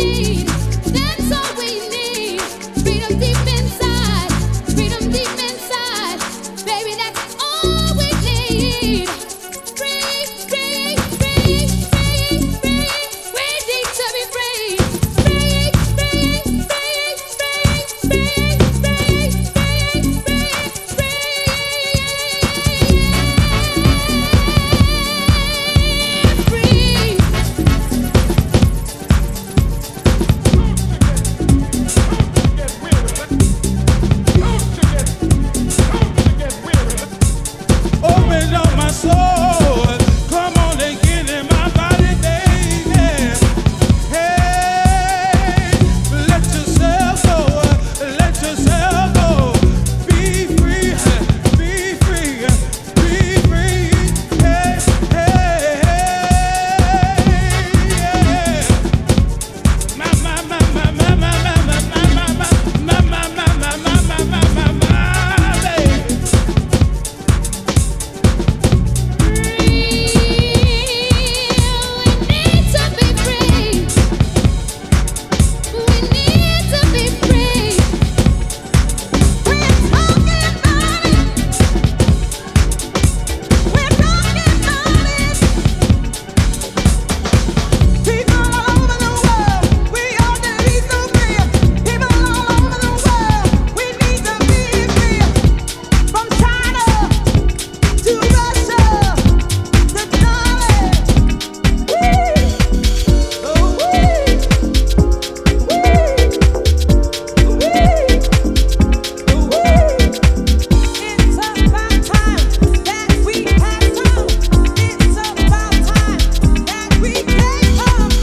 need.